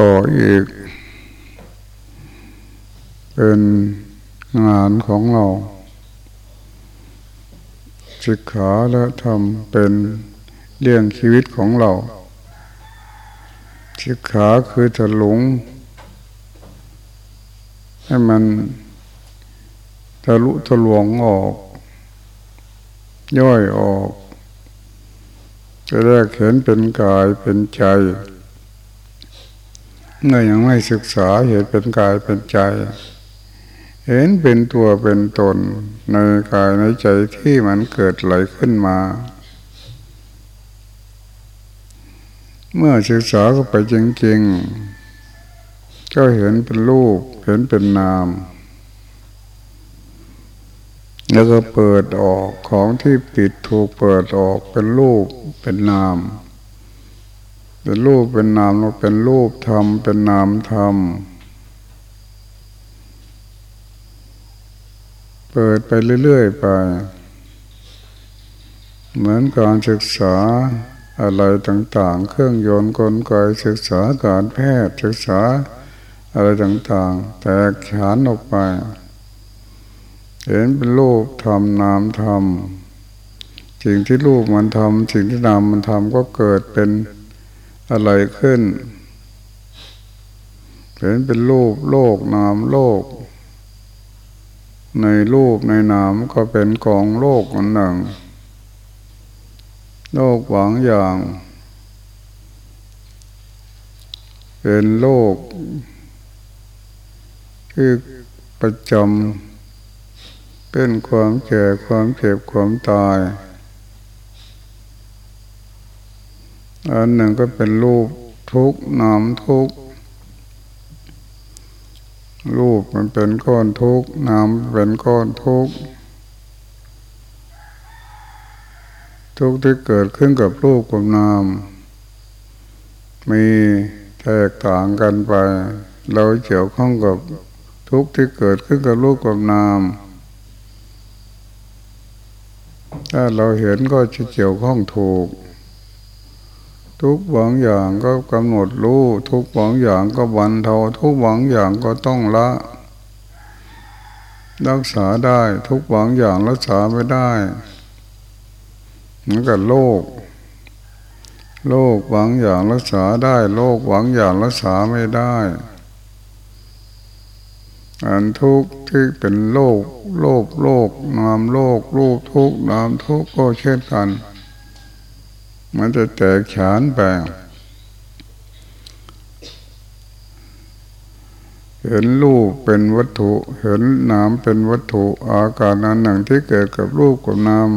ต่ออีก เป็นงานของเราศึกขาและทำเป็นเรื่องชีวิตของเราศึกขาคือจะหลง ให้มันทะลุทะลวงออก ย่อยออก จะแรกเห็นเป็นกายเป็นใจ เมื่อยังไม่ศึกษาเห็นเป็นกายเป็นใจ เห็นเป็นตัวเป็นตนในกายในใจที่มันเกิดไหลขึ้นมา เมื่อศึกษาก็ไปจริงๆก็เห็นเป็นรูปเห็นเป็นนาม แล้วก็เปิดออกของที่ปิดถูกเปิดออกเป็นรูปเป็นนาม เป็นรูปเป็นนามเราเป็นรูปธรรมเป็นนามธรรมเปิดไปเรื่อยๆไป เหมือนการศึกษาอะไรต่างๆ เครื่องยนต์กลไกศึกษาการแพทย์ศึกษาอะไรต่างๆ แตกฉานออกไป เห็นเป็นรูปธรรมนามธรรมสิ่งที่รูปมันทำสิ่งที่นามมันทำก็เกิดเป็น อะไรขึ้น เห็นเป็นรูปโลกนามโลก ในรูปในนามก็เป็นกองโลกอันหนึ่ง โลกหวังอย่าง เป็นโลกที่ประจำเป็นความแก่ความเจ็บความตาย อันหนึ่งก็เป็นรูปทุกนามทุกรูปมันเป็นก้อนทุกนามเป็นก้อนทุกทุกที่เกิดขึ้นกับรูปกับนาม มีแตกต่างกันไป เราเกี่ยวข้องกับทุกที่เกิดขึ้นกับรูปกับนาม ถ้าเราเห็นก็จะเกี่ยวข้องถูก ทุกบางอย่างก็กำหนดรู้ ทุกบางอย่างก็บรรเทาทุกบางอย่างก็ต้องละ รักษาได้ทุกบางอย่างรักษาไม่ได้เหมือนกับโรคโรคบางอย่างรักษาได้โรคบางอย่างรักษาไม่ได้อันทุกข์ที่เป็นโรคโรคโรคนามโรครูปทุกนามทุกข์ก็เช่นกัน มันจะแตกฉานไปเห็นรูปเป็นวัตถุ เห็นนามเป็นวัตถุ อาการนั้นหนึ่งที่เกิดกับรูปกับนาม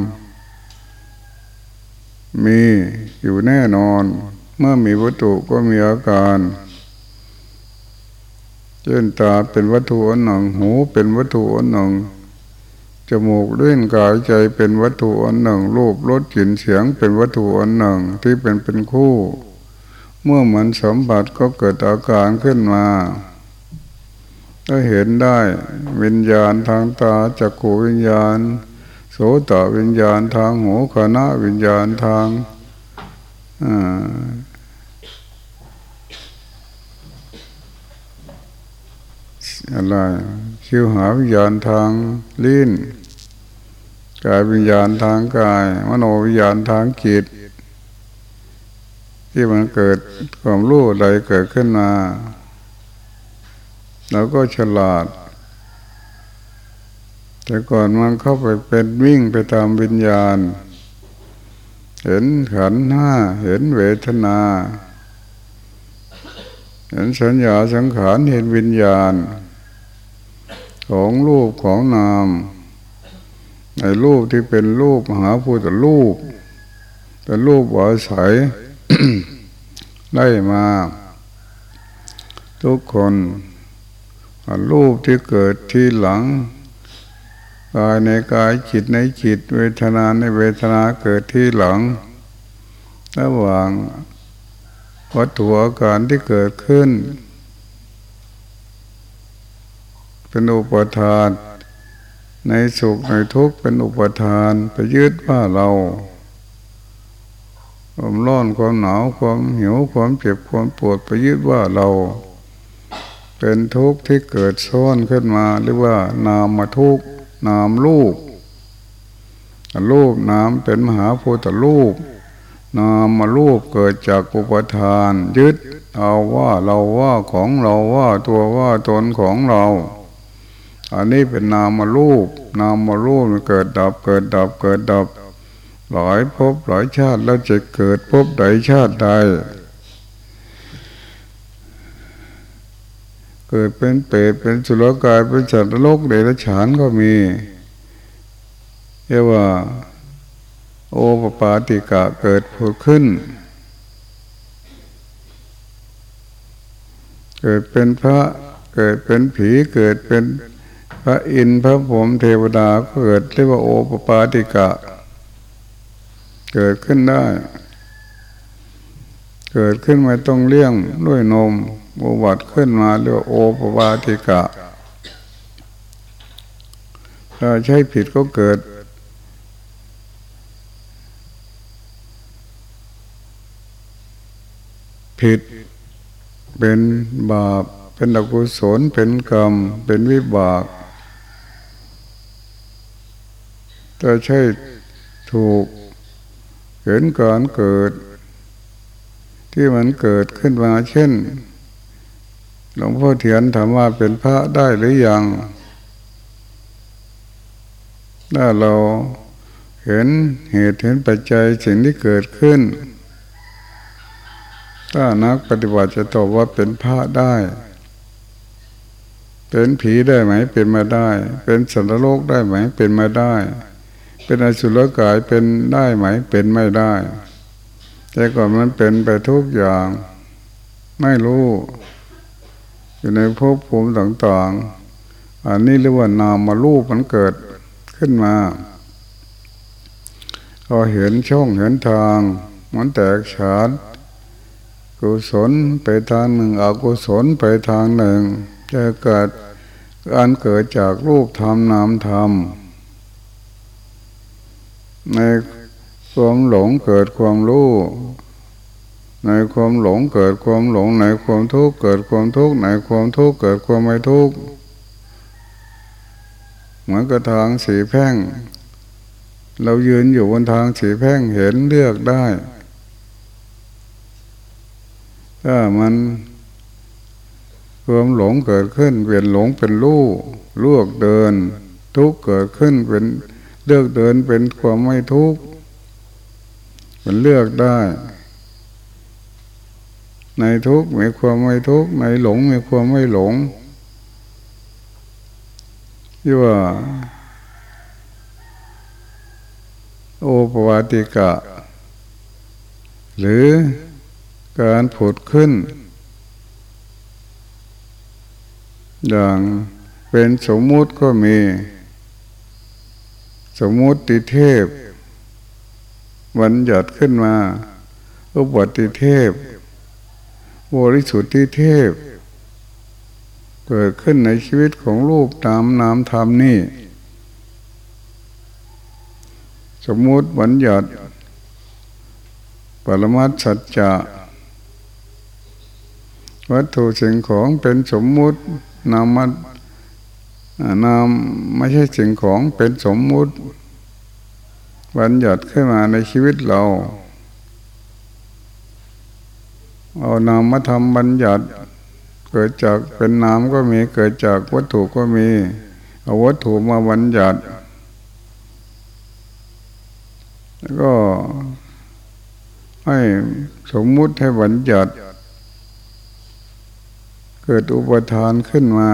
มีอยู่แน่นอน เมื่อมีวัตถุก็มีอาการเช่นตาเป็นวัตถุอันหนึ่งหูเป็นวัตถุอันหนึ่ง จมูกเล่นกายใจเป็นวัตถุอันหนึ่ง รูปรสกลิ่นเสียงเป็นวัตถุอันหนึ่งที่เป็นเป็นคู่ เมื่อเหมันสมบัติก็เกิดอาการขึ้นมาก็เห็นได้วิญญาณทางตาจักขูวิญญาณ โสตวิญญาณทางหูขณะวิญญาณทางอะไร คิวหาวิญญาณทางลิ้นกายวิญญาณทางกาย มโนวิญญาณทางจิต ที่มันเกิดความรู้ใดเกิดขึ้นมาเราก็ฉลาด แต่ก่อนมันเข้าไปเป็นวิ่งไปตามวิญญาณ เห็นขันห้าเห็นเวทนา เห็นสัญญาสังขารเห็นวิญญาณ ของรูปของนามในรูปที่เป็นรูปมหาพุทธรูปเป็นรูปอาศัยได้มา ทุกคนรูปที่เกิดที่หลังกายในกายจิตในจิต เวทนาในเวทนาเกิดที่หลังระหว่างวัตถุอาการที่เกิดขึ้น เป็นอุปทาน ในสุขในทุกข์เป็นอุปทานไปยึดว่าเราความร้อนความหนาวความหิวความเจ็บความปวดไปยึดว่าเรา เป็นทุกข์ที่เกิดซ้อนขึ้นมาเรียกว่านามมาทุกข์นามลูกรูปนามเป็นมหาพุทธรูปนามมารูปเกิดจากอุปทาน ยึดเอาว่าเราว่าของเราว่าตัวว่าตนของเรา อันนี้เป็นนามารูป นามารูปมันเกิดดับเกิดดับเกิดดับหลายภพหลายชาติแล้วจะเกิดภพใดชาติใดเกิดเป็นเปรตเป็นสุรกายเป็นสัตว์โลกเดรัจฉานก็มีเรียกว่า โอปปาติกะเกิดผุดขึ้น เกิดเป็นพระเกิดเป็นผีเกิดเป็น พระอินทร์พระผมเทวดาเกิดเรียกว่าโอปปาติกะ เกิดขึ้นได้ เกิดขึ้นมาต้องเลี้ยงด้วยนมบวัดขึ้นมาเรียกว่าโอปปาติกะถ้าใช้ผิดก็เกิด ผิดเป็นบาป เป็นอกุศลเป็นกรรม เป็นวิบาก ถ้าใช่ถูกเห็นการเกิด ที่มันเกิดขึ้นมาเช่น หลวงพ่อเทียนถามว่าเป็นพระได้หรือยัง ถ้าเราเห็นเหตุเห็นปัจจัยสิ่งที่เกิดขึ้น ถ้านักปฏิบัติจะตอบว่าเป็นพระได้เป็นผีได้ไหมเป็นมาได้ เป็นสัตโลกได้ไหมเป็นมาได้ เป็นอสุรกายเป็นได้ไหม เป็นไม่ได้ แต่ก่อนมันเป็นไปทุกอย่าง ไม่รู้ อยู่ในภพภูมิต่างๆ อันนี้เรียกว่านามารูปมันเกิดขึ้นมาก็เห็นช่องเห็นทาง มันแตกฉานกุศลไปทางหนึ่งอกุศลไปทางหนึ่ง จะเกิดการเกิดจากรูปธรรมนามธรรม ในความหลงเกิดความรู้ในความหลงเกิดความหลงในความทุกข์เกิดความทุกข์ในความทุกข์เกิดความไม่ทุกข์เหมือนกระทางสีแพ่ง เรายืนอยู่บนทางสีแพ่งเห็นเลือกได้ ถ้ามันความหลงเกิดขึ้นเป็นหลงเป็นรู้ลวกเดิน ทุกเกิดขึ้นเป็น เลือกเดินเป็นความไม่ทุกข์มันเลือกได้ ในทุกข์มีความไม่ทุกข์ในหลงมีความไม่หลงที่ว่า โอปวาติกะ หรือการผุดขึ้น อย่างเป็นสมมุติก็มี สมมุติเทพวันหยัดขึ้นมา อุบัติเทพบริสุทธิเทพ เกิดขึ้นในชีวิตของรูปตามนามธรรมนี่ สมมุติบัญญัติปรมัตสัจจะวัตถุสิ่งของเป็นสมมุตินาม นามไม่ใช่สิ่งของเป็นสมมุติบัญญัติขึ้นมาในชีวิตเรา เอานามมาทำบัญญัติ เกิดจากเป็นนามก็มีเกิดจากวัตถุก็มีเอาวัตถุมาบัญญัติ แล้วก็ให้สมมุติให้บัญญัติ เกิดอุปทานขึ้นมา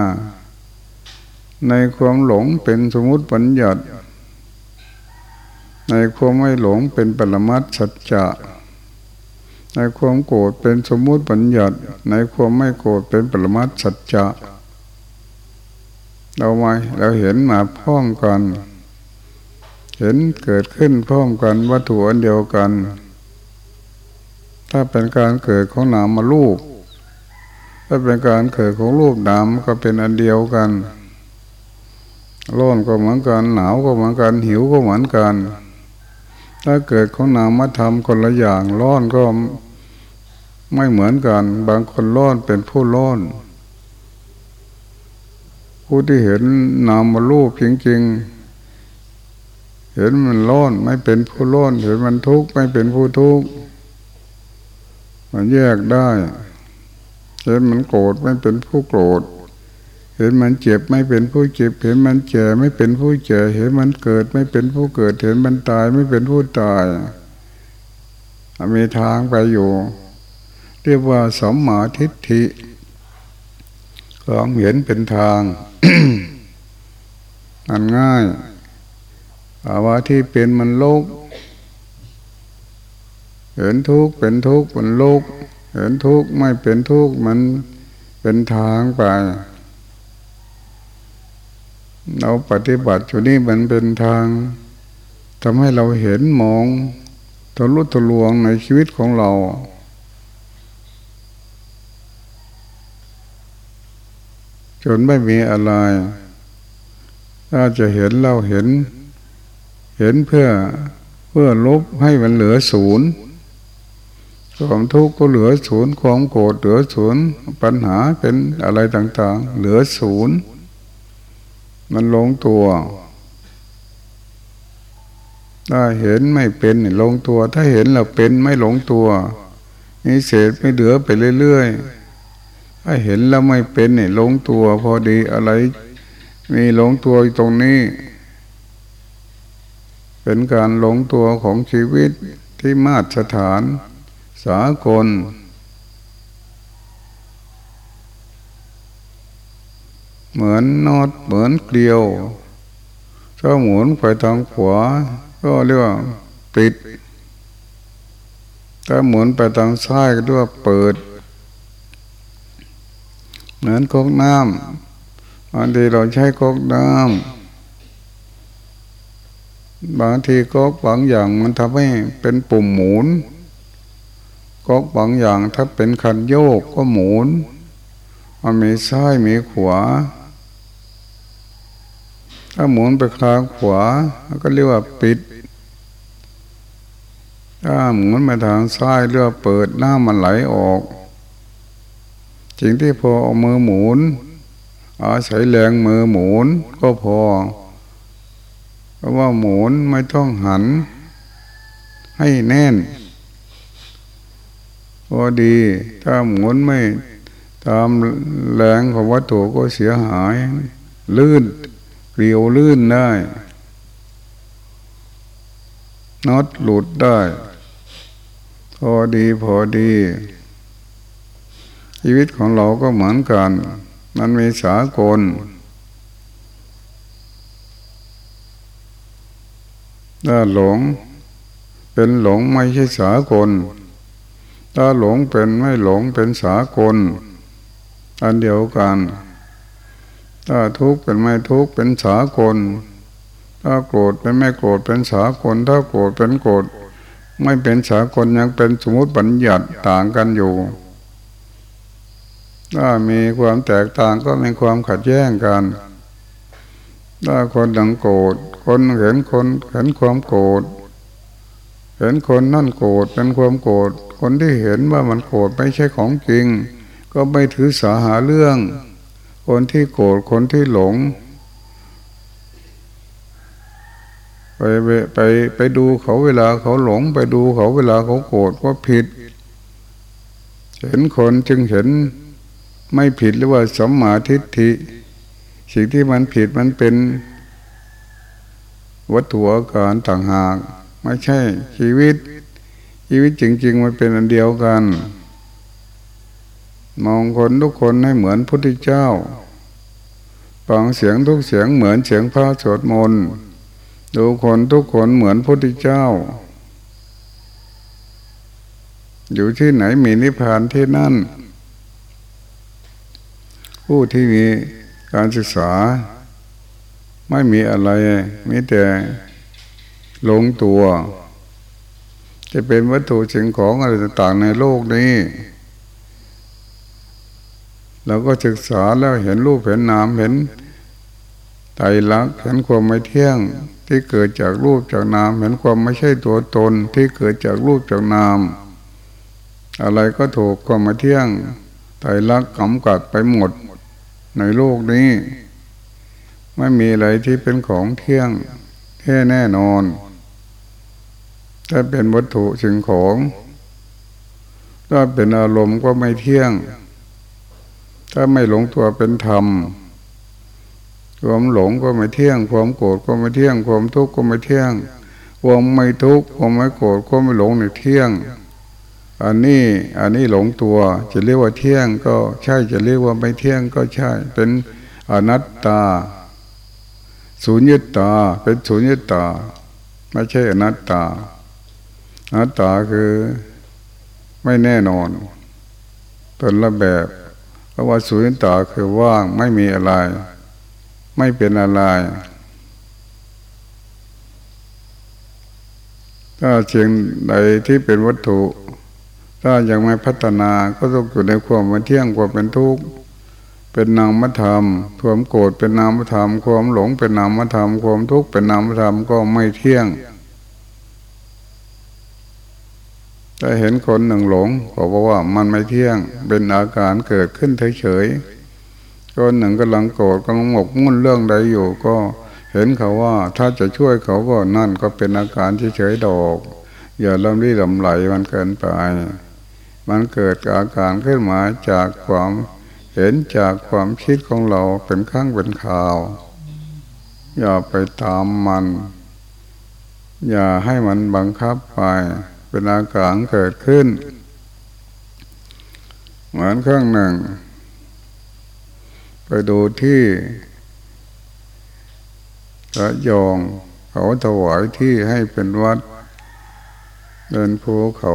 ในความหลงเป็นสมมติปัญญัติ ในความไม่หลงเป็นปรมัตสัจจะ ในความโกรธเป็นสมมติปัญญัติ ในความไม่โกรธเป็นปรมัตสัจจะ เราไม่เราเห็นมาพร้อมกัน เห็นเกิดขึ้นพร้อมกันวัตถุอันเดียวกัน ถ้าเป็นการเกิดของนามมาลูกถ้าเป็นการเกิดของรูปนามก็เป็นอันเดียวกัน ร้อนก็เหมือนกัน หนาวก็เหมือนกัน หิวก็เหมือนกัน ถ้าเกิดของนามธรรมคนละอย่างร้อนก็ไม่เหมือนกัน บางคนร้อนเป็นผู้ร้อน ผู้ที่เห็นนามมารูปจริงๆ เห็นมันร้อนไม่เป็นผู้ร้อน เห็นมันทุกข์ไม่เป็นผู้ทุกข์มันแยกได้ เห็นมันโกรธไม่เป็นผู้โกรธ ห็นมันเจ็บไม่เป็นผู้เจ็บ เห็นมันเจ็บไม่เป็นผู้เจ็บเห็นมันเกิดไม่เป็นผู้เกิด เห็นมันตายไม่เป็นผู้ตาย มีทางไปอยู่ เรียกว่าสมมาทิฏฐิความเห็นเป็นทางอันง่ายภาวะที่เป็นมันโลก เห็นทุกข์เป็นทุกข์มันโลก เห็นทุกข์ไม่เป็นทุกข์มันเป็นทางไป เราปฏิบัติอยู่นี่มันเป็นทางทำให้เราเห็นมองทะลุทะลวงในชีวิตของเรา จนไม่มีอะไร ถ้าจะเห็นเราเห็น เห็นเพื่อเพื่อลบให้มันเหลือศูนย์ความทุกข์ก็เหลือศูนย์ความโกรธเหลือศูนย์ปัญหาเป็นอะไรต่าง ๆ เหลือศูนย์ มันลงตัว ถ้าเห็นไม่เป็นลงตัว ถ้าเห็นเราเป็นไม่หลงตัวนี่เศษไม่เหลือไปเรื่อยๆถ้าเห็นแล้วไม่เป็นเนี่ยลงตัว พอดีอะไร มีหลงตัวตรงนี้ เป็นการหลงตัวของชีวิตที่มาตรฐาน สากล เหมือนนอดเหมือนเกลียวถ้าหมุนไปทางขวาก็เรียกว่าปิด ถ้าหมุนไปทางซ้ายก็เรียกว่าเปิด เหมือนก๊อกน้ำบางทีเราใช้ก๊อกน้ำบางทีก๊อกบางอย่างมันทำให้เป็นปุ่มหมุนก๊อกบางอย่างถ้าเป็นคันโยกก็หมุนมันมีซ้ายมีขวา ถ้าหมุนไปข้างขวาก็เรียกว่าปิด ถ้าหมุนไปทางซ้ายเรียกว่าเปิดหน้ามันไหลออกสิ่งที่พอเอามือหมุนอาศัยแรงมือหมุนก็พอ เพราะว่าหมุนไม่ต้องหัน ให้แน่น พอดี ถ้าหมุนไม่ตามแรงของวัตถุก็เสียหาย ลื่น เกลียวลื่นได้น็อตหลุดได้ พอดีพอดี ชีวิตของเราก็เหมือนกัน มันมีสากล ถ้าหลง เป็นหลงไม่ใช่สากล ถ้าหลงเป็นไม่หลงเป็นสากล อันเดียวกัน ถ้าทุกข์เป็นไม่ทุกข์เป็นสากล ถ้าโกรธเป็นไม่โกรธเป็นสากล ถ้าโกรธเป็นโกรธไม่เป็นสากลยังเป็นสมมติบัญญัติต่างกันอยู่ ถ้ามีความแตกต่างก็มีความขัดแย้งกัน ถ้าคนดังโกรธคนเห็นคนเห็นความโกรธเห็นคนนั่นโกรธเป็นความโกรธคนที่เห็นว่ามันโกรธไม่ใช่ของจริง ก็ไม่ถือสาหาเรื่อง คนที่โกรธคนที่หลงไปไปไปดูเขาเวลาเขาหลง ไปดูเขาเวลาเขาโกรธก็ผิด เห็นคนจึงเห็นไม่ผิดหรือว่าสมมาทิฏฐิ สิ่งที่มันผิดมันเป็นวัตถุอาการต่างหาก ไม่ใช่ชีวิต ชีวิตจริง ๆ มันเป็นอันเดียวกัน มองคนทุกคนให้เหมือนพุทธเจ้าฟังเสียงทุกเสียงเหมือนเสียงพระสวดมนต์ดูคนทุกคนเหมือนพุทธเจ้า อยู่ที่ไหนมีนิพพานที่นั่น ผู้ที่มีการศึกษา ไม่มีอะไรมีแต่ลงตัว จะเป็นวัตถุสิ่งของอะไรต่างๆในโลกนี้ เราก็ศึกษาแล้วเห็นรูปเห็นนามเห็นไตรลักษณ์เห็นความไม่เที่ยง ที่เกิดจากรูปจากนาม เห็นความไม่ใช่ตัวตนที่เกิดจากรูปจากนาม อะไรก็ถูกความไมาเที่ยงไตรลักษณ์กำกัดไปหมดในโลกนี้ ไม่มีอะไรที่เป็นของเที่ยงแค่แน่นอนถ้าเป็นวัตถุสิ่งของ ถ้าเป็นอารมณ์ก็ไม่เที่ยง ถ้าไม่หลงตัวเป็นธรรมความหลงก็ไม่เที่ยง ความโกรธก็ไม่เที่ยง ความทุกข์ก็ไม่เที่ยง ความไม่ทุกข์ความไม่โกรธความไม่หลงในเที่ยง อันนี้อันนี้หลงตัวจะเรียกว่าเที่ยงก็ใช่จะเรียกว่าไม่เที่ยงก็ใช่ เป็นอนัตตาศูนย์ตา เป็นศูนย์ตา ไม่ใช่อนัตตาอนัตตาคือไม่แน่นอนเป็นละแบบ เพราะว่าศูนย์ตาคือว่างไม่มีอะไร ไม่เป็นอะไรถ้าเชียงใดที่เป็นวัตถุ ถ้ายังไม่พัฒนาก็ต้องอยู่ในความมันเที่ยงความเป็นทุกข์เป็นนามธรรมความโกรธเป็นนามธรรม ความหลงเป็นนามธรรม ความทุกข์เป็นนามธรรมก็ไม่เที่ยง ถ้าเห็นคนหนึ่งหลงก็บอกว่ามันไม่เที่ยงเป็นอาการเกิดขึ้นเฉยๆคนหนึ่งกำลังโกรธกำลังหมกมุ่นเรื่องใดอยู่ก็เห็นเขาว่าถ้าจะช่วยเขาก็นั่นก็เป็นอาการเฉยๆดอก อย่าลำรี่ลำไหลมันเกินไป มันเกิดอาการขึ้นมาจากความเห็นจากความคิดของเราเป็นข้างเป็นข่าว อย่าไปตามมัน อย่าให้มันบังคับไป เป็นอาการเกิดขึ้น เหมือนเครื่องหนึ่ง ไปดูที่ระยองเขาถวายที่ให้เป็นวัด เดินภูเขา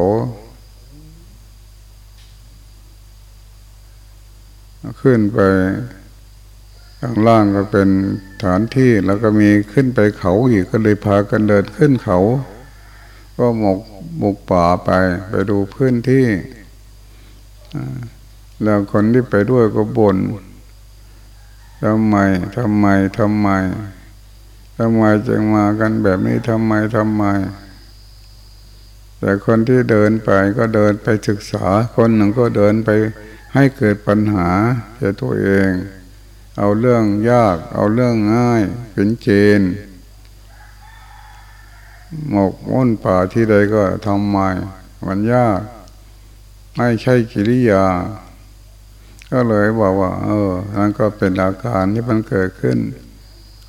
ขึ้นไปข้างล่างก็เป็นฐานที่แล้วก็มีขึ้นไปเขาอีกก็เลยพากันเดินขึ้นเขา ก็หมกหมกป่าไป ไปดูพื้นที่แล้วคนที่ไปด้วยก็บน่นทำไมทำไมทำไมทำไมจึงมากันแบบนี้ทำไมทำไม แต่คนที่เดินไปก็เดินไปศึกษา คนหนึ่งก็เดินไปให้เกิดปัญหาแก่ตัวเอง เอาเรื่องยาก เอาเรื่องง่ายเป็นเจน หมกมุ่นป่าที่ใดก็ทำไมมันยากไม่ใช่กิริยา ก็เลยบอกว่า เออนั่นก็เป็นอาการที่มันเกิดขึ้น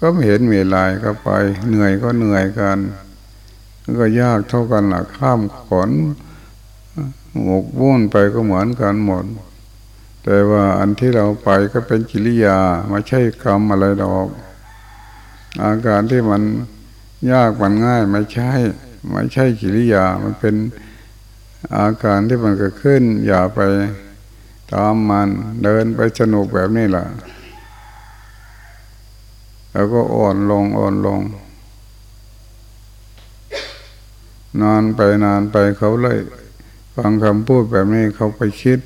ก็ไม่เห็นมีลายก็ไป เหนื่อยก็เหนื่อยกันก็ยากเท่ากันล่ะข้ามขนหมกวุ่นไปก็เหมือนกันหมด แต่ว่าอันที่เราไปก็เป็นกิริยาไม่ใช่คำอะไรดอก อาการที่มัน ยากมันง่ายไม่ใช่ไม่ใช่กิริยา มันเป็นอาการที่มันเกิดขึ้น อย่าไปตามมันเดินไปสนุกแบบนี้แหละแล้วก็อ่อนลงอ่อนลง นานไปนานไปเขาเลย ฟังคำพูดแบบนี้เขาไปคิด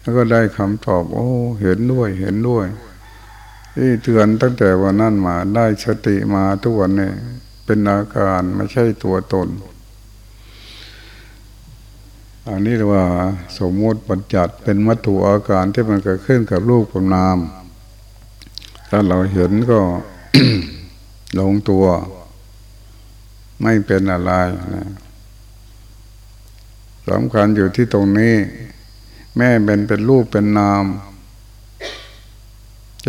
แล้วก็ได้คำตอบ โอ้ เห็นด้วยเห็นด้วย ที่เตือนตั้งแต่วันนั้นมาได้สติมาทุกวันนี้เป็นอาการไม่ใช่ตัวตน อันนี้เรียกว่าสมมติบัญญัติเป็นวัตถุอาการที่มันเกิดขึ้นกับรูปกับนาม ถ้าเราเห็นก็ลงตัว ไม่เป็นอะไรนะสำคัญอยู่ที่ตรงนี้ แม่เป็นเป็นรูปเป็นนาม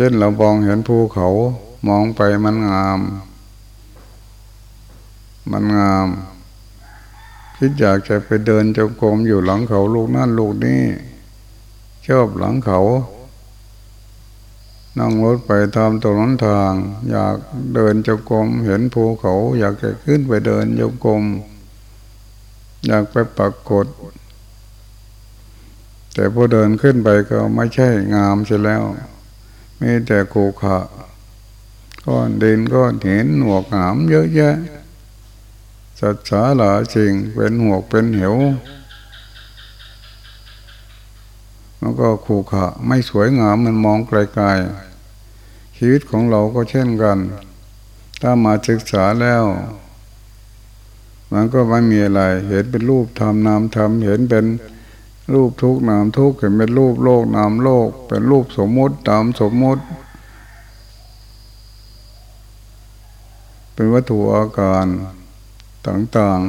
เช่นเรามองเห็นภูเขามองไปมันงาม มันงาม คิดอยากจะไปเดินจงกรมอยู่หลังเขาลูกนั่นลูกนี้ชอบหลังเขานั่งรถไปตามตรงนั้นทาง อยากเดินจงกรมเห็นภูเขา อยากจะขึ้นไปเดินจงกรมอยากไปปักกดแต่พอเดินขึ้นไปก็ไม่ใช่งามใช่แล้ว มีแต่โคขะก้อนดินก้อนหินหนวกหามเยอะแยะสัจฉาหลาจริงเป็นหัวเป็นเหวแล้วก็ขู่ขะไม่สวยงามมันมองไกลๆชีวิตของเราก็เช่นกัน ถ้ามาศึกษาแล้ว มันก็ไม่มีอะไร เห็นเป็นรูปทำนามทำเห็นเป็น รูปทุกนามทุกเห็นเป็นรูปโลกนามโลก เป็นรูปสมมุติตามสมมุติ เป็นวัตถุอาการต่าง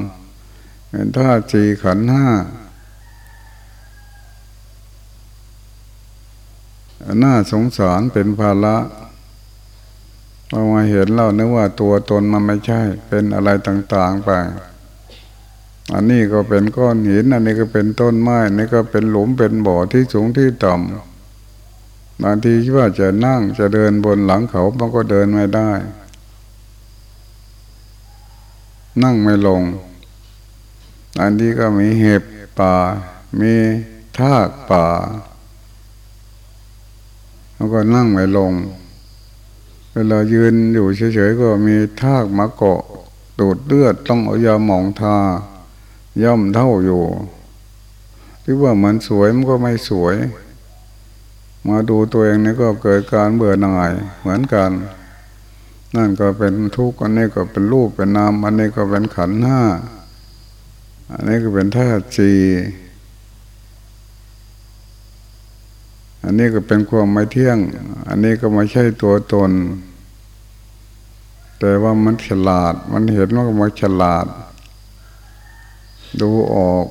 ๆเป็นธาตุจีขันห้าหน่าสงสารเป็นภาระเพอมาเห็นเรานึกว่าตัวตนมันไม่ใช่ เป็นอะไรต่างๆไป อันนี้ก็เป็นก้อนหิน อันนี้ก็เป็นต้นไม้อันนี้ก็เป็นหลุมเป็นบ่อที่สูงที่ต่ำบางทีคิดว่าจะนั่งจะเดินบนหลังเขามันก็เดินไม่ได้ นั่งไม่ลง อันนี้ก็มีเห็บป่า มีทากป่าแล้วก็นั่งไม่ลง เวลายืนอยู่เฉยๆก็มีทากมาเกาะดูดเลือดต้องเอายาหมองทา ย่อมเท่าอยู่ที่ว่ามันสวยมันก็ไม่สวย มาดูตัวเองนี่ก็เกิดการเบื่อหน่ายเหมือนกัน นั่นก็เป็นทุกข์อันนี้ก็เป็นรูปเป็นนามอันนี้ก็เป็นขันห้าอันนี้ก็เป็นธาตุจีอันนี้ก็เป็นความไม่เที่ยง อันนี้ก็ไม่ใช่ตัวตน แต่ว่ามันฉลาด มันเห็นว่ามันฉลาด ดูออก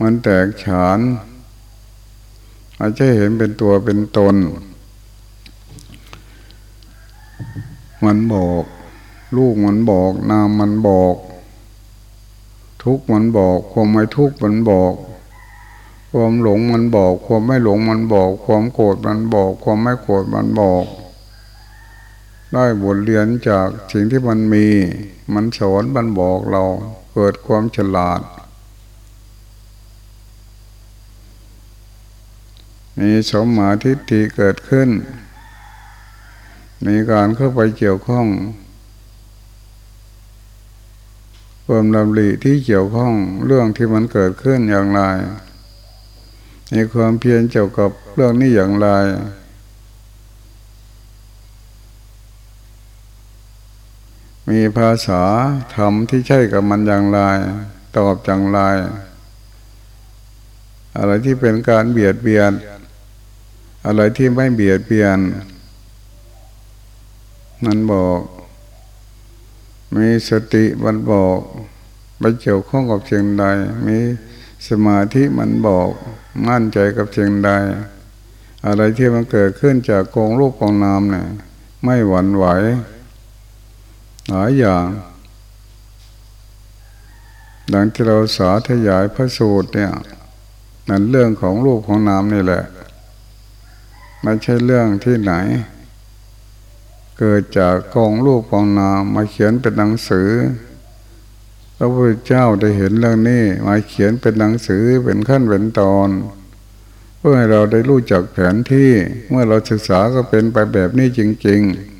มันแตกฉานอาจจะเห็นเป็นตัวเป็นตน มันบอก ลูกมันบอก นามมันบอก ทุกมันบอก ความไม่ทุกมันบอกความหลงมันบอก ความไม่หลงมันบอก ความโกรธมันบอก ความไม่โกรธมันบอก ได้บทเรียนจากสิ่งที่มันมี มันสอนมันบอกเราเกิดความฉลาด มีสมมาทิฏฐิเกิดขึ้น มีการเข้าไปเกี่ยวข้องความลำลีที่เกี่ยวข้องเรื่องที่มันเกิดขึ้นอย่างไร มีความเพียรเกี่ยวกับเรื่องนี้อย่างไร มีภาษาธรรมที่ใช่กับมันอย่างไร ตอบอย่างไร อะไรที่เป็นการเบียดเบียน อะไรที่ไม่เบียดเบียน มันบอก มีสติมันบอกไปเกี่ยวข้องกับเชียงใด มีสมาธิมันบอก มั่นใจกับสิ่งใด อะไรที่มันเกิดขึ้นจากกองรูปกองนามเนี่ยไม่หวั่นไหว หลายอย่างดังที่เราสาธยายพระสูตรเนี่ยนั่นเรื่องของรูปของนามนี่แหละไม่ใช่เรื่องที่ไหน เกิดจากกองรูปกองนามมาเขียนเป็นหนังสือพระพุทธเจ้าได้เห็นเรื่องนี้มาเขียนเป็นหนังสือเป็นขั้นเป็นตอน เพื่อให้เราได้รู้จักแผนที่เมื่อเราศึกษาก็เป็นไปแบบนี้จริง ๆ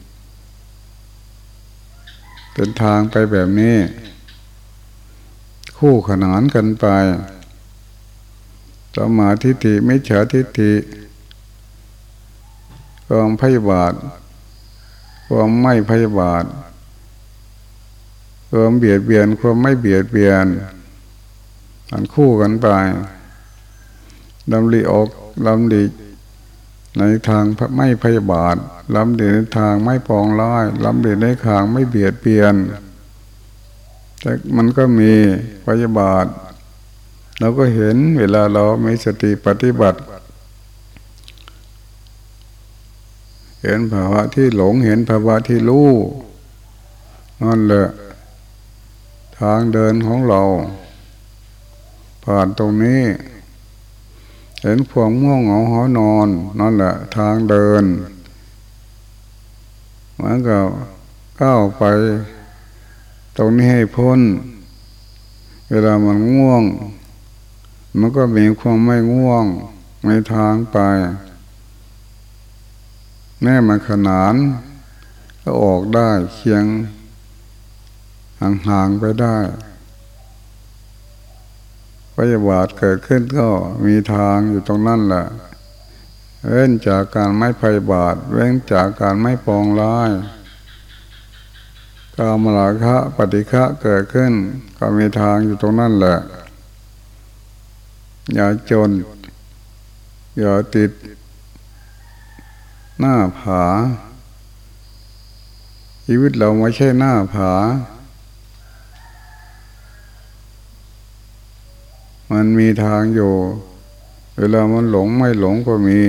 เป็นทางไปแบบนี้ คู่ขนานกันไปสมาธิฏฐิไม่เฉาทิฏฐิความพยาบาทความไม่พยาบาทความเบียดเบียนความไม่เบียดเบียนมันคู่กันไปลำลีออกลำลี ในทางไม่พยาบาทลำลีในทางไม่ปองร้ายลำลีในทางไม่เบียดเบียน แต่มันก็มีพยาบาทเราก็เห็นเวลาเราไม่สติปฏิบัติ เห็นภาวะที่หลงเห็นภาวะที่รู้นั่นแหละทางเดินของเรา ผ่านตรงนี้ เห็นความง่วงเหงาหอนอนนั่นแหละทางเดินมันก็ก้าวไป ตรงนี้ให้พ้น เวลามันง่วง มันก็มีความไม่ง่วงในทางไป แม่มันขนานก็ออกได้เคียงห่างๆไปได้ พยาบาทเกิดขึ้นก็มีทางอยู่ตรงนั้นแหละเว้นจากการไม่พยาบาท เว้นจากการไม่ปองร้ายกามราคะปฏิฆะเกิดขึ้น ก็มีทางอยู่ตรงนั้นแหละ อย่าจน อย่าติด หน้าผาชีวิตเราไม่ใช่หน้าผา มันมีทางอยู่ เวลามันหลงไม่หลงก็มี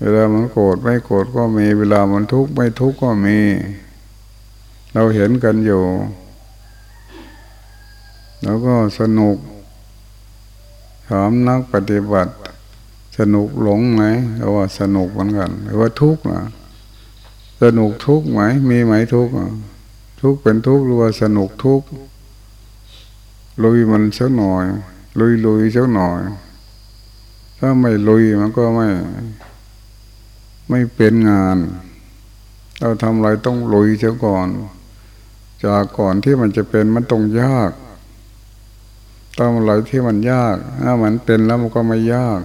เวลามันโกรธไม่โกรธก็มี เวลามันทุกข์ไม่ทุกข์ก็มี เราเห็นกันอยู่ แล้วก็สนุก ถามนักปฏิบัติ สนุกหลงไหมเราว่าสนุกเหมือนกันหรือว่าทุกข์นะสนุกทุกข์ไหม มีไหมทุกข์ทุกข์เป็นทุกข์หรือว่าสนุกทุกข์ ลุยมันสักหน่อย ลุยลุยสักหน่อย ถ้าไม่ลุยมันก็ไม่ ไม่เป็นงาน เราทำอะไรต้องลุยเสียก่อน จากก่อนที่มันจะเป็นมันต้องยากทำอะไรที่มันยาก ถ้ามันเป็นแล้วมันก็ไม่ยาก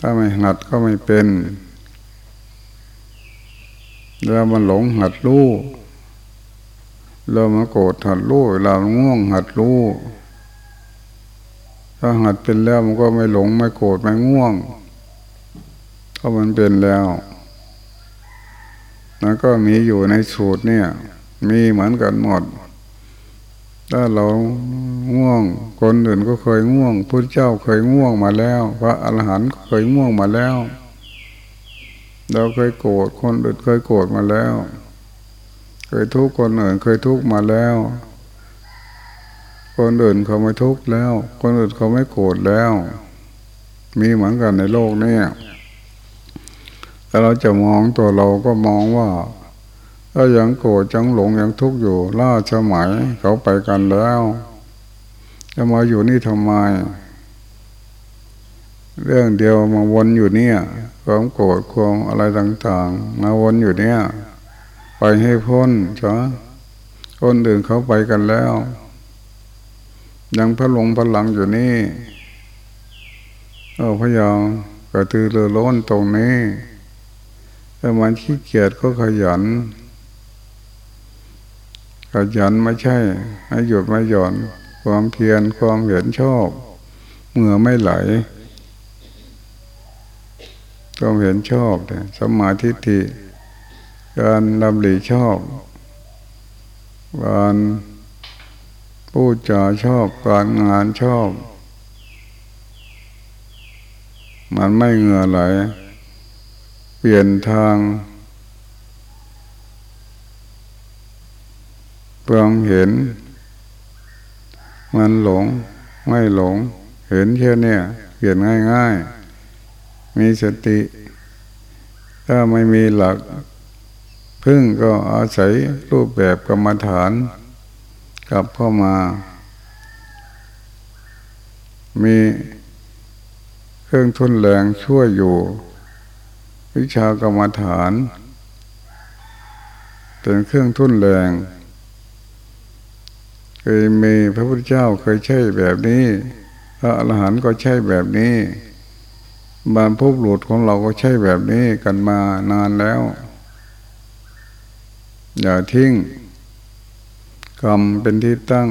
ถ้าไม่หัดก็ไม่เป็นแล้วมันหลงหัดรู้ เรามาโกรธหัดรู้เราง่วงหัดรู้ ถ้าหัดเป็นแล้วมันก็ไม่หลงไม่โกรธไม่ง่วงเพราะมันเป็นแล้วแล้วก็มีอยู่ในสูตรเนี่ย มีเหมือนกันหมด ถ้าเราง่วง คนอื่นก็เคยง่วงพระเจ้าเคยง่วงมาแล้ว พระอรหันต์เคยง่วงมาแล้ว เราเคยโกรธคนอื่นเคยโกรธมาแล้ว เคยทุกข์คนอื่นเคยทุกข์มาแล้ว คนอื่นเขาไม่ทุกข์แล้ว คนอื่นเขาไม่โกรธแล้ว มีเหมือนกันในโลกนี้ถ้าเราจะมองตัวเราก็มองว่า ถ้ายังโกรธยังหลงยังทุกข์อยู่ล่าสมัยเขาไปกันแล้ว จะมาอยู่นี่ทำไม เรื่องเดียวมาวนอยู่เนี่ยความโกรธความอะไรต่าง ๆ มาวนอยู่เนี่ย ไปให้พ้นจ้ะคนอื่นเขาไปกันแล้ว ยังพระลงพลังอยู่นี่เราพยายามกระตือรือร้นตรงนี้ถ้ามันขี้เกียจก็ขยัน ขยันไม่ใช่ ให้หยุดไม่หย่อน ความเพียรความเห็นชอบเมื่อไม่ไหลความเห็นชอบสมาธิิ การดำริชอบการพูดจาชอบการงานชอบ มันไม่เหงื่อไหล เปลี่ยนทางเพื่องเห็น มันหลงไม่หลง เห็นแค่นี้เปลี่ยนง่าย ๆ มีสติ ถ้าไม่มีหลัก พึ่งก็อาศัยรูปแบบกรรมฐาน กลับเข้ามา มีเครื่องทุนแรงช่วยอยู่ วิชากรรมฐานเป็นเครื่องทุนแรงเคยมีพระพุทธเจ้าเคยใช่แบบนี้ พระอรหันต์ก็ใช่แบบนี้บานพบหลุดของเราก็ใช่แบบนี้กันมานานแล้ว อย่าทิ้งกรรมเป็นที่ตั้ง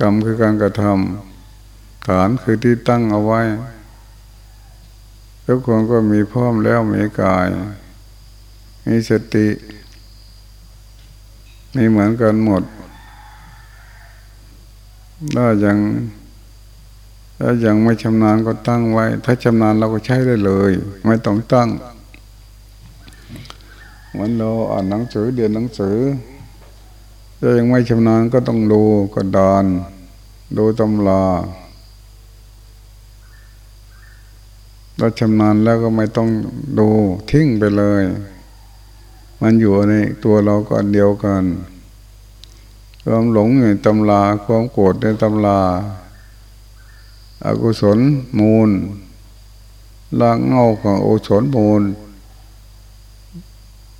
กรรมคือการกระทำฐานคือที่ตั้งเอาไว้ ทุกคนก็มีพร้อมแล้วมีกาย มีสติมีเหมือนกันหมดถ้ายังถ้ายังไม่ชำนาญก็ตั้งไว้ ถ้าชำนาญเราก็ใช้ได้เลย ไม่ต้องตั้ง มันเราอ่านหนังสือเรียนหนังสือถ้ายังไม่ชำนาญก็ต้องดูกระดาน ดูตำราเราชำนาญแล้วก็ไม่ต้องดูทิ้งไปเลย มันอยู่ในตัวเราก่อนเดียวกัน ความหลงในตำราความโกรธในตำราอากุศลมูลลางเงาของโอศลมูล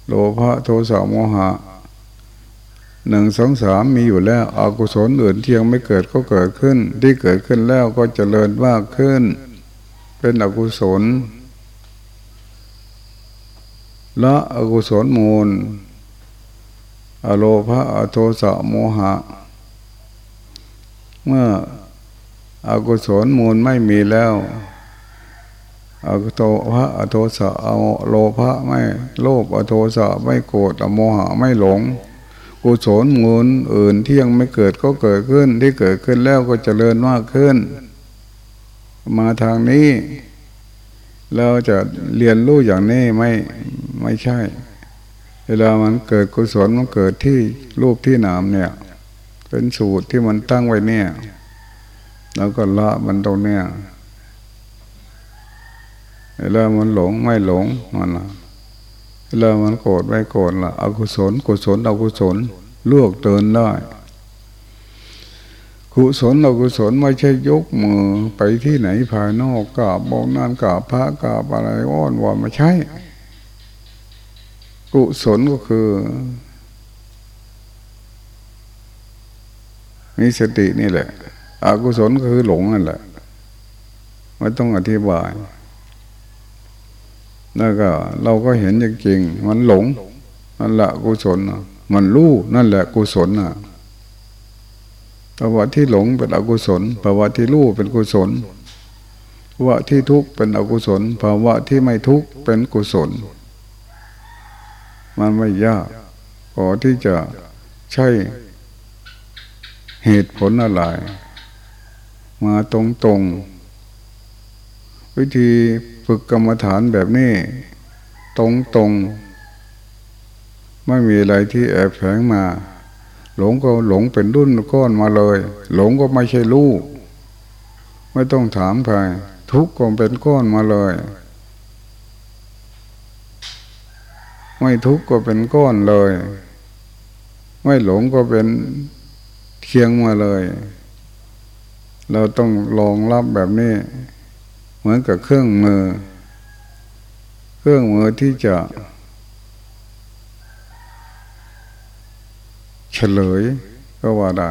โลภะโทสะโมหะหนึ่งสองสามมีอยู่แล้วอกุศลอื่นที่ยังไม่เกิดก็เกิดขึ้น ที่เกิดขึ้นแล้วก็เจริญมากขึ้น เป็นอกุศลละอกุศลมูล อโลภะอโทสะโมหะ เมื่ออกุศลมูลไม่มีแล้ว อโตภะอโทสะอโลภะไม่โลภอโทสะไม่โกรธอโมหะไม่หลง กุศลมูลอื่นที่ยังไม่เกิดก็เกิดขึ้นที่เกิดขึ้นแล้วก็เจริญมากขึ้น มาทางนี้ เราจะเรียนรู้อย่างนี้ไม่ไม่ใช่ เวลามันเกิดกุศลมันเกิดที่รูปที่นามเนี่ย เป็นสูตรที่มันตั้งไว้เนี่ย แล้วก็ละมันตรงเนี้ย เวลามันหลงไม่หลงมันละเวลามันโกรธไม่โกรธละอกุศลกุศลอกุศลลวกเตือนได้กุศลอกุศลไม่ใช่ยกมือไปที่ไหนภายนอกกาบบอกนั่นกาบพระกาบอะไรอ้อนวอนไม่ใช่ กุศลก็คือมีสตินี่แหละ อกุศลก็คือหลงนั่นแหละไม่ต้องอธิบาย แล้วก็ เราก็เห็นจริงๆมันหลงนั่นแหละกุศลมันรู้นั่นแหละกุศลนะภาวะที่หลงเป็นอกุศลภาวะที่รู้เป็นกุศลภาวะที่ทุกข์เป็นอกุศลภาวะที่ไม่ทุกข์เป็นกุศล มันไม่ยากพอที่จะใช่เหตุผลอะไร มาตรงๆ วิธี ฝึกกรรมฐานแบบนี้ ตรงๆไม่มีอะไรที่แอบแฝงมา หลงก็หลงเป็นรุ่นก้อนมาเลย หลงก็ไม่ใช่ลูก ไม่ต้องถามใครทุกข์ก็เป็นก้อนมาเลย ไม่ทุกข์ก็เป็นก้อนเลย ไม่หลงก็เป็นเคียงมาเลย เราต้องลองรับแบบนี้ มือนกับเครื่องมือ เครื่องมือที่จะ เฉลยก็ว่าได้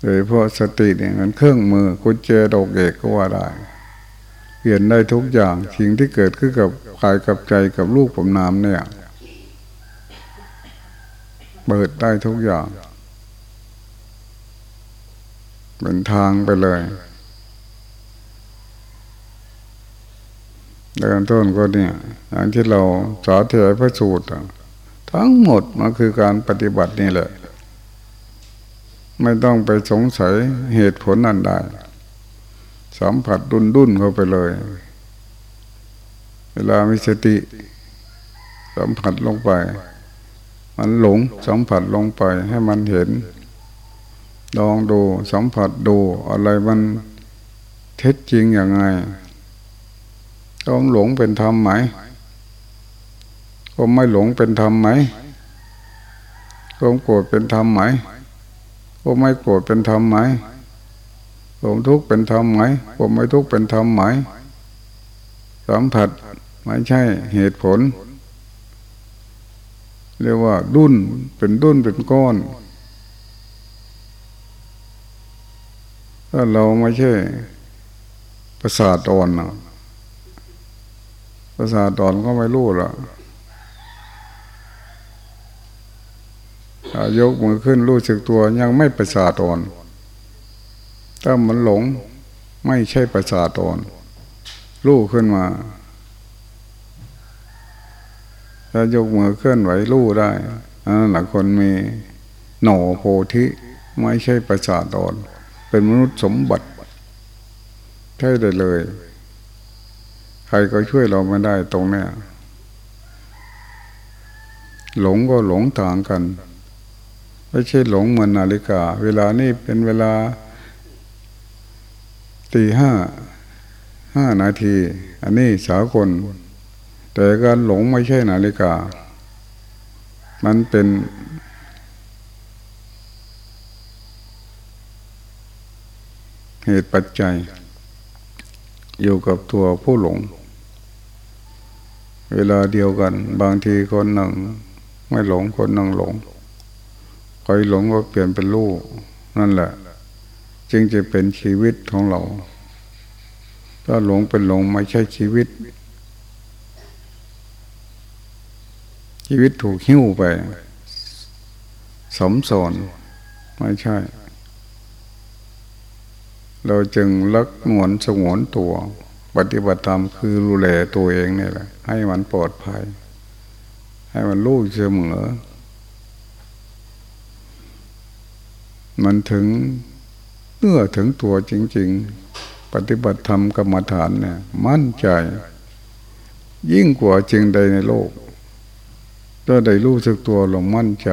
โดยเพราะสติเนี่ยมันเครื่องมือกุญแจดอกเอกก็ว่าได้ เปลี่ยนได้ทุกอย่างสิ่งที่เกิดขึ้นกับกายกับใจกับลูกผมนามเนี่ย เปิดได้ทุกอย่าง เป็นทางไปเลย เดินต้นก็เนี่ยอย่างที่เราสาธยายพระสูตรทั้งหมดมันคือการปฏิบัตินี่แหละ ไม่ต้องไปสงสัยเหตุผลนันใดสัมผัสดุนดุนเข้าไปเลย เวลามีสติ สัมผัสลงไป มันหลงสัมผัสลงไปให้มันเห็น ลองดูสัมผัสดูอะไรมันเท็จจริงอย่างไงความหลงเป็นธรรมไหมความไม่หลงเป็นธรรมไหมความโกรธเป็นธรรมไหมความไม่โกรธเป็นธรรมไหมความทุกข์เป็นธรรมไหมความไม่ทุกข์เป็นธรรมไหมสัมผัสไม่ใช่เหตุผล เรียกว่าดุนเป็นดุนเป็นก้อน ถ้าเราไม่ใช่ประสาทอ่อนนะประสาทอ่อนก็ไม่รู้ละยกมือขึ้นรู้สึกตัวยังไม่ประสาทอ่อนถ้ามันหลงไม่ใช่ประสาทอ่อนรู้ขึ้นมาถ้ายกมือเคลื่อนไหวรู้ได้นั่นหละคนมีหน่อโพธิไม่ใช่ประสาทอ่อน เป็นมนุษย์สมบัติ ใช่ได้เลย ใครก็ช่วยเราไม่ได้ตรงนี้หลงก็หลงต่างกันไม่ใช่หลงเหมือนนาฬิกา เวลานี่เป็นเวลาตีห้าห้านาที อันนี้สากล แต่การหลงไม่ใช่นาฬิกา มันเป็น เหตุปัจจัย อยู่กับตัวผู้หลง เวลาเดียวกัน บางทีคนหนึ่ง ไม่หลงคนหนึ่งหลงคอยหลงก็เปลี่ยนเป็นลูกนั่นแหละ จึงจะเป็นชีวิตของเรา ถ้าหลงเป็นหลงไม่ใช่ชีวิต ชีวิตถูกหิ้วไปสมสอนไม่ใช่ เราจึงรักหวนสงวนตัว ปฏิบัติธรรมคือรูแลตัวเองนี่แหละ ให้มันปลอดภัย ให้มันรู้เสมอมันถึงเมื่อถึงตัวจริง ๆ ปฏิบัติธรรมกรรมฐานเนี่ย มั่นใจ ยิ่งกว่าจริงใดในโลกถ้าได้รู้สึกตัวลงมั่นใจ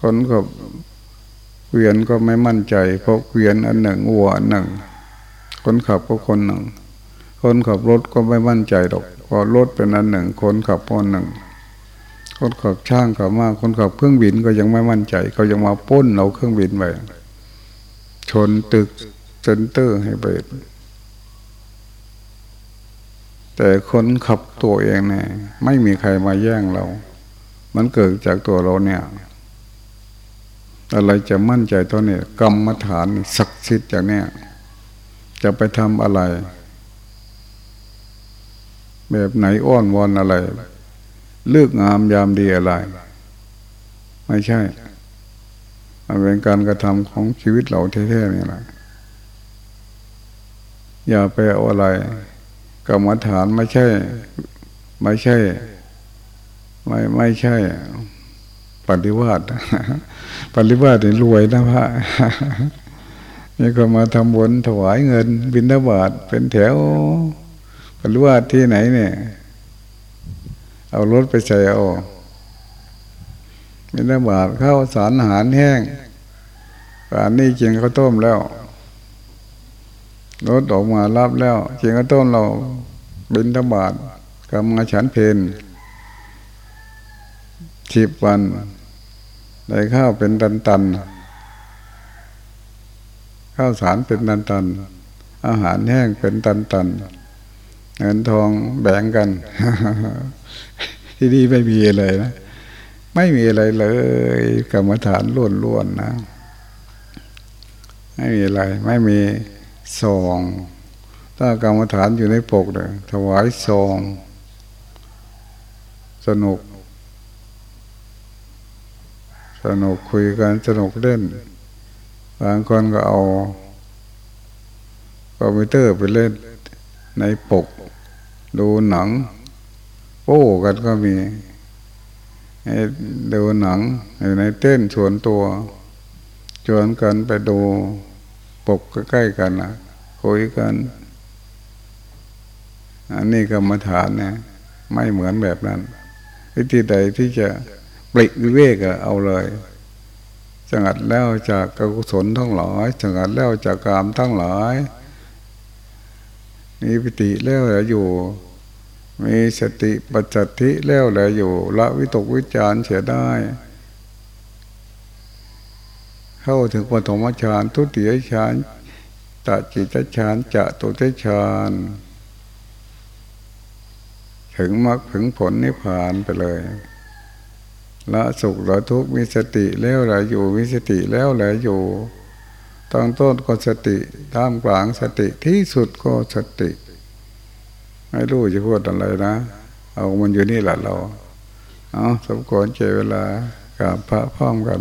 คนกับ วียนก็ไม่มั่นใจ เพราะเกวียนอันหนึ่งวัวอันหนึ่ง คนขับก็คนหนึ่ง คนขับรถก็ไม่มั่นใจหรอกเพราะรถเป็นอันหนึ่ง คนขับคนหนึ่ง คนขับช่างขับมาคนขับเครื่องบินก็ยังไม่มั่นใจ เขายังมาป้นเอาเครื่องบินไปชนตึกเซ็นเตอร์ให้ไปแต่คนขับตัวเองเนี่ยไม่มีใครมาแย่งเรา มันเกิดจากตัวเราเนี่ย อะไรจะมั่นใจตัวนี้กรรมฐานศักดิ์สิทธิ์อย่างเนี้ยจะไปทำอะไร แบบไหนอ้อนวอนอะไร เลือกงามยามดีอะไร ไม่ใช่มันเป็นการกระทำของชีวิตเราแท้ๆนี่แหละอย่าไปเอาอะไร กรรมฐานไม่ใช่ ไม่ใช่ ไม่ไม่ใช่ ปฏิวัติปฏิวัตินี่รวยนะพระนี่ก็มาทำบุญถวายเงิน บิณฑบาตเป็นแถวปฏิวัติที่ไหนเนี่ย เอารถไปใส่เอาบิณฑบาตข้าวสารอาหารแห้งป่านนี้กินข้าวต้มแล้วรถออกมารับแล้วเชียงก็ต้นเราบินทบาทกำมาฉันเพนสิบวัน ได้ข้าวเป็นตันตันข้าวสารเป็นตันตันอาหารแห้งเป็นตันตันเงินทองแบ่งกัน ที่นี่ไม่มีอะไรนะไม่มีอะไรเลยกรรมฐานล้วนๆนะ ไม่มีอะไร ไม่มีซอง ถ้ากรรมฐานอยู่ในปกเลยถวายซอง สนุก สนุกคุยกันสนุกเล่น บางคนก็เอาคอมพิวเตอร์ไปเล่นในปก ดูหนังโอ้กันก็มีดูหนังในเต้นชวนตัวชวนกันไปดูปกใกล้ๆกันนะคุยกัน อันนี้กรรมฐานเนี่ยไม่เหมือนแบบนั้น วิธีใดที่จะ ปลิวิเวกเอาเลยสงัดแล้วจากกุศลทั้งหลายสงัดแล้วจากกามทั้งหลายมีปิติแล้วแหละอยู่ มีสติปัจจติแล้วแหละอยู่ ละวิตกวิจารเสียได้ เข้าถึงปฐมฌานทุติยฌานตจิตฌานจะตุติฌานถึงมรรคถึงผลนิพพานไปเลย ละสุขละทุกข์มีสติแล้วหละอยู่มีสติแล้วหละอยู่ตั้งต้นก็สติท่ามกลางสติที่สุดก็สติไม่รู้จะพูดอะไรนะ เอามันอยู่นี่แหละเรา เอาสมควรเจเวลากับพระพร้อมกัน